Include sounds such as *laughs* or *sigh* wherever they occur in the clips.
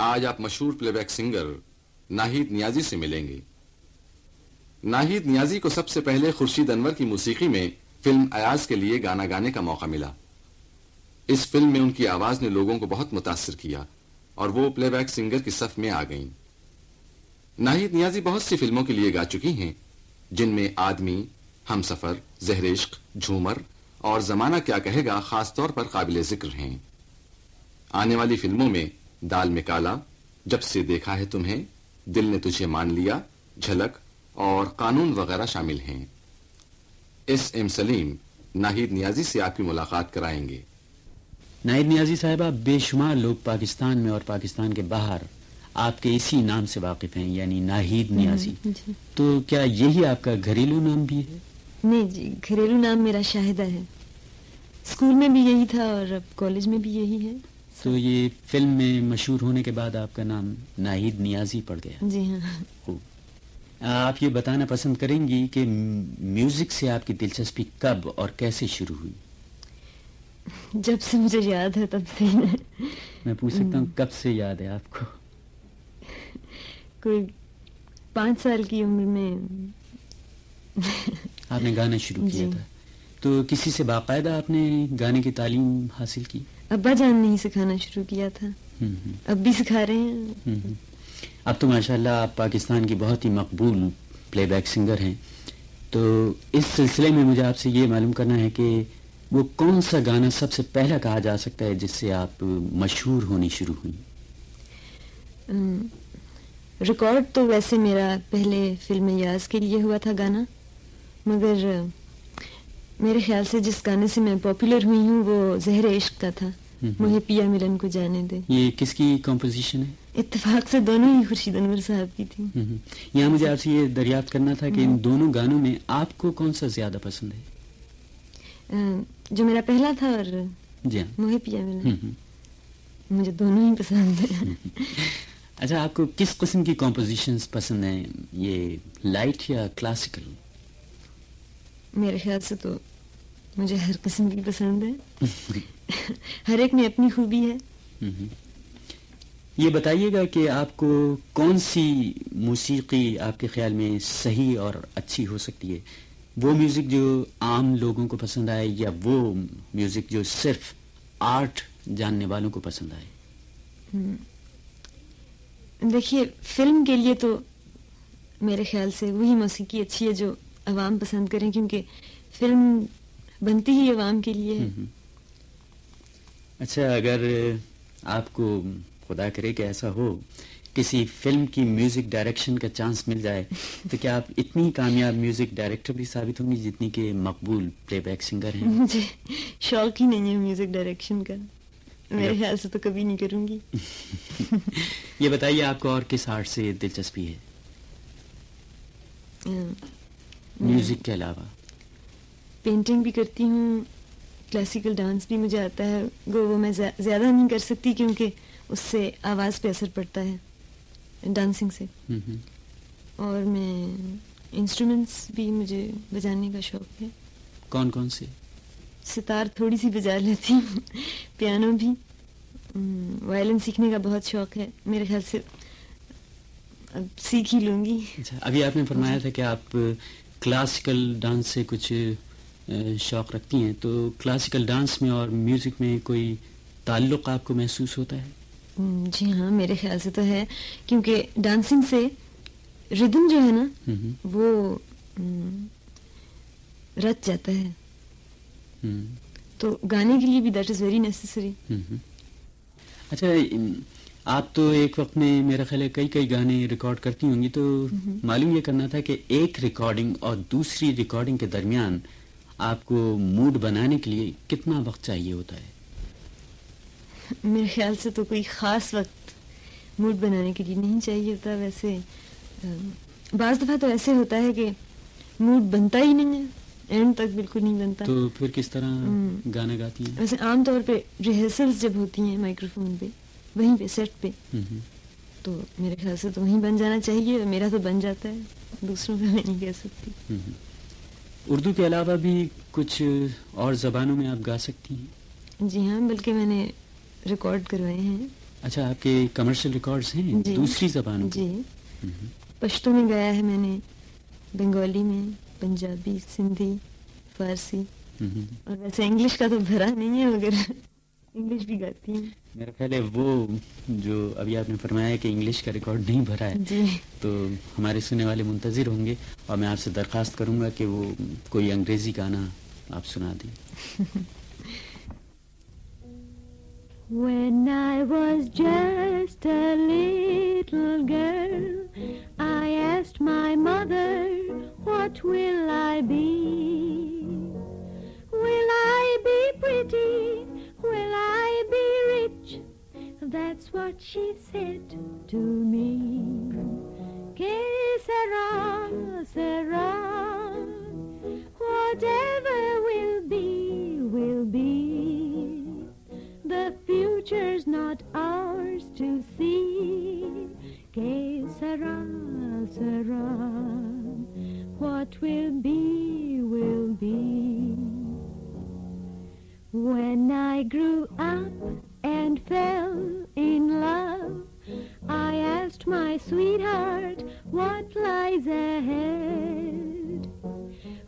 آج آپ مشہور playback singer Nahid Niazi سے ملیں گے۔ ناہید نیازی کو سب سے پہلے خورشید انور کی موسیقی میں فلم ایاز کے لیے گانا گانے کا موقع ملا۔ اس فلم میں ان کی آواز نے لوگوں کو بہت متاثر کیا اور وہ پلے بیک سنگر کی صف میں آ گئیں۔ ناہید نیازی بہت سی فلموں کے لیے گا چکی ہیں، جن میں آدمی ہم سفر زہرشق جھومر اور زمانہ کیا کہے گا خاص طور پر قابل ذکر ہیں۔ آنے والی فلموں میں دال میں کالا جب سے دیکھا ہے تمہیں دل نے تجھے مان لیا جھلک اور قانون وغیرہ شامل ہیں۔ ایس ایم سلیم ناہید نیازی سے آپ کی ملاقات کرائیں گے۔ ناہید نیازی صاحبہ بے شمار لوگ پاکستان میں اور پاکستان کے باہر آپ کے اسی نام سے واقف ہیں یعنی ناہید نیازی۔ جی۔ تو کیا یہی آپ کا گھریلو نام بھی ہے؟ نہیں جی گھریلو نام میرا شاہدہ ہے۔ اسکول میں بھی یہی تھا اور اب کالج میں بھی یہی ہے۔ تو یہ فلم میں مشہور ہونے کے بعد آپ کا نام ناہید نیازی پڑ گیا۔ جی ہاں۔ خوب۔ آپ یہ بتانا پسند کریں گی کہ میوزک سے آپ کی دلچسپی کب اور کیسے شروع ہوئی؟ جب سے مجھے یاد ہے تب سے۔ میں پوچھ سکتا ہوں کب سے یاد ہے آپ کو؟ کوئی پانچ سال کی عمر میں۔ آپ نے گانا شروع کیا جی۔ تھا۔ تو کسی سے باقاعدہ آپ نے گانے کی تعلیم حاصل کی؟ ابا جان نے ہی سکھانا شروع کیا تھا۔ اب بھی سکھا رہے ہیں۔ اب تو ماشاءاللہ آپ پاکستان کی بہت ہی مقبول پلے بیک سنگر ہیں۔ تو اس سلسلے میں مجھے آپ سے یہ معلوم کرنا ہے کہ وہ کون سا گانا سب سے پہلا کہا جا سکتا ہے جس سے آپ مشہور ہونی شروع ہوئی؟ ریکارڈ تو ویسے میرا پہلے فلم یاز کے لیے ہوا تھا گانا مگر میرے خیال سے جس گانے سے میں پاپولر ہوئی ہوں وہ زہر عشق کا تھا۔ مجھے پیا ملن کو جانے دے۔ یہ کس کی کمپوزیشن ہے؟ اتفاق سے دونوں ہی خورشید انور صاحب کی تھی۔ یہاں مجھے آپ سے یہ دریافت کرنا تھا کہ ان دونوں گانوں میں آپ کو کون سا زیادہ پسند ہے؟ جو میرا پہلا تھا اور جی ہاں۔ مجھے پیا ملن۔ مجھے دونوں ہی پسند ہیں۔ اچھا آپ کو کس قسم کی کمپوزیشنز پسند ہیں؟ یہ لائٹ یا کلاسیکل میرے خیال سے تو مجھے ہر قسم کی پسند ہے۔ ہر ایک میں اپنی خوبی ہے۔ یہ بتائیے گا کہ آپ کو کون سی موسیقی آپ کے خیال میں صحیح اور اچھی ہو سکتی ہے؟ وہ میوزک جو عام لوگوں کو پسند آئے یا وہ میوزک جو صرف آرٹ جاننے والوں کو پسند آئے؟ دیکھیے فلم کے لیے تو میرے خیال سے وہی موسیقی اچھی ہے جو عوام پسند کریں کیونکہ فلم بنتی ہی عوام کے لیے۔ ہے۔ اچھا اگر آپ کو خدا کرے کہ ایسا ہو کسی فلم کی میوزک ڈائریکشن کا چانس مل جائے تو کیا آپ اتنی کامیاب میوزک ڈائریکٹر بھی ثابت ہوں گی جتنی کہ مقبول پلے بیک سنگر ہیں؟ مجھے *laughs* شوق ہی نہیں ہے میوزک ڈائریکشن کا۔ میرے خیال سے تو کبھی نہیں کروں گی۔ *laughs* یہ بتائیے آپ کو اور کس آرٹ سے دلچسپی ہے؟ میوزک کے علاوہ۔ پینٹنگ بھی کرتی ہوں کلاسیکل ڈانس بھی مجھے آتا ہے گو وہ میں زیا- زیادہ نہیں کر سکتی کیونکہ اس سے آواز پہ اثر پڑتا ہے ڈانسنگ سے۔ اور میں انسٹرومنٹس بھی مجھے بجانے کا شوق ہے۔ کون کون سے ستار تھوڑی سی بجا لیتی ہوں پیانو بھی۔ وائلن سیکھنے کا بہت شوق ہے میرے خیال سے اب سیکھ ہی لوں گی۔ اچھا ابھی آپ نے فرمایا تھا کہ آپ کلاسیکل ڈانس سے کچھ شوق رکھتی ہیں۔ تو کلاسیکل ڈانس میں اور میوزک میں کوئی تعلق آپ کو محسوس ہوتا ہے؟ جی ہاں میرے خیال سے تو ہے۔ کیونکہ ڈانسنگ سے ردم جو ہے نا وہ رچ جاتا ہے۔ تو گانے کے لیے بھی دیٹ از ویری نیسسری۔ اچھا آپ تو ایک وقت میں میرا خیال ہے کئی کئی گانے ریکارڈ کرتی ہوں گی۔ تو معلوم یہ کرنا تھا کہ ایک ریکارڈنگ اور دوسری ریکارڈنگ کے درمیان آپ کو موڈ بنانے کے لیے کتنا وقت چاہیے ہوتا ہے میرے خیال سے تو کوئی خاص وقت موڈ بنانے کے لیے نہیں چاہیے ہوتا ویسے بعض دفعہ تو ایسے ہوتا ہے کہ موڈ بنتا ہی نہیں ہے اینڈ تک بالکل نہیں بنتا تو پھر کس طرح۔ گانا گاتی ہیں ویسے عام طور پہ ریہرسلز جب ہوتی ہیں مائکرو فون پہ وہیں پہ سیٹ پہ۔ تو میرے خیال سے تو وہیں بن جانا چاہیے میرا تو بن جاتا ہے دوسروں کا میں نہیں کہہ سکتی۔ اردو کے علاوہ بھی کچھ اور زبانوں میں آپ گا سکتی ہیں؟ جی ہاں بلکہ میں نے ریکارڈ کروائے ہیں۔ اچھا آپ کے کمرشل ریکارڈز ہیں؟ جی۔ دوسری زبانوں جی۔ پشتو میں گایا ہے میں نے بنگالی میں پنجابی سندھی فارسی۔ اور ویسے انگلش کا تو بھرا نہیں ہے مگر انگلش بھی گاتی ہوں۔ میرا خیال ہے وہ جو ابھی آپ نے فرمایا کہ انگلش کا ریکارڈ نہیں بھرا ہے جی۔ تو ہمارے سننے والے منتظر ہوں گے اور میں آپ سے درخواست کروں گا کہ وہ کوئی انگریزی گانا آپ سنا دیں۔ When I was just a little girl, I asked my mother, What will I be? What she said to me. I asked my sweetheart what lies ahead.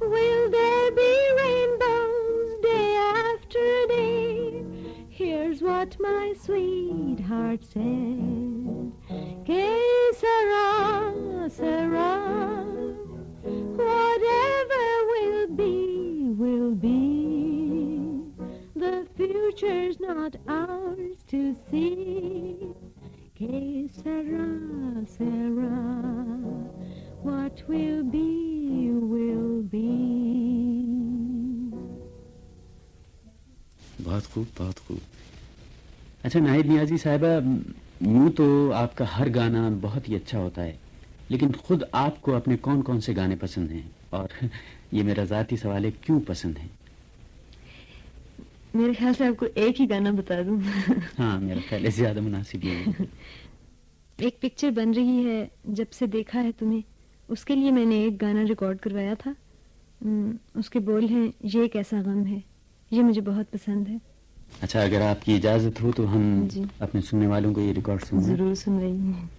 Will there be rainbows day after day? Here's what my sweetheart said. Que sera, sera. Whatever will be, will be. The future's not ours to see. Sera, sera. What will be, will be. بہت خوب بہت خوب اچھا ناہید نیازی صاحبہ یوں تو آپ کا ہر گانا بہت ہی اچھا ہوتا ہے لیکن خود آپ کو اپنے کون کون سے گانے پسند ہیں اور *laughs* یہ میرا ذاتی سوال ہے کیوں پسند ہیں میرے خیال سے آپ کو ایک ہی گانا بتا دوں ہاں میرا خیال ہے زیادہ مناسب یہ ہے *laughs* ایک پکچر بن رہی ہے جب سے دیکھا ہے تمہیں۔ اس کے لیے میں نے ایک گانا ریکارڈ کروایا تھا۔ اس کے بول ہیں یہ ایک ایسا غم ہے۔ یہ مجھے بہت پسند ہے۔ اچھا اگر آپ کی اجازت ہو تو ہم جی۔ اپنے سننے والوں کو یہ ریکارڈ ضرور سن رہی ہوں۔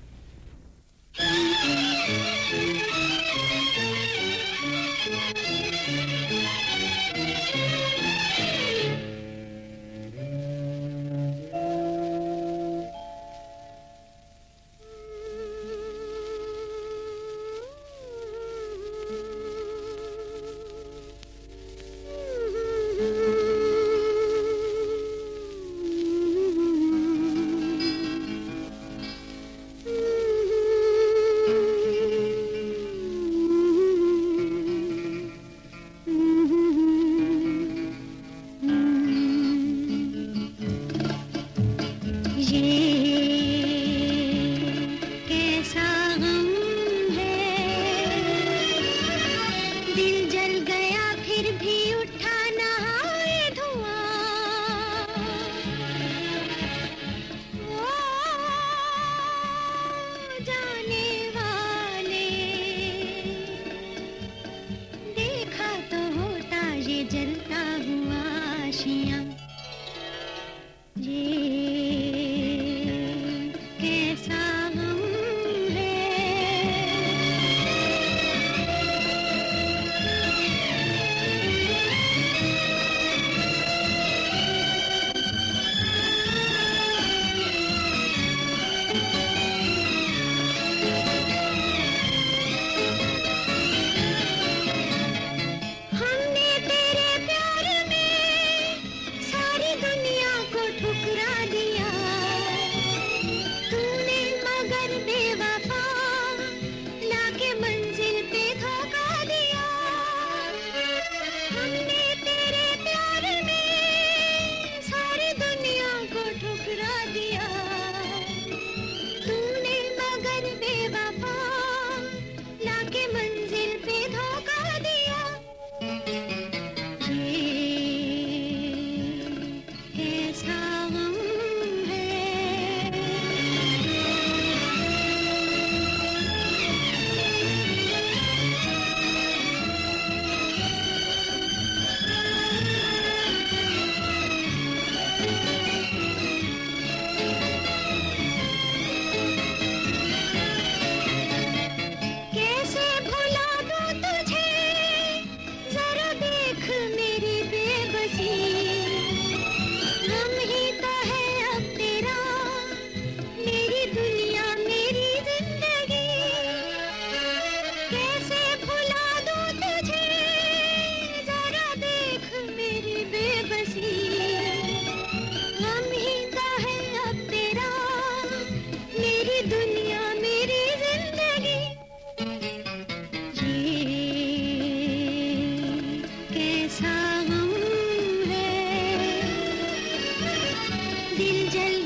دل جل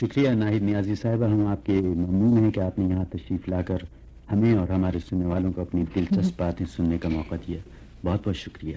شکریہ ناہید نیازی صاحبہ ہم آپ کے ممنون ہیں کہ آپ نے یہاں تشریف لا کر ہمیں اور ہمارے سننے والوں کو اپنی دلچسپ باتیں سننے کا موقع دیا۔ بہت بہت شکریہ۔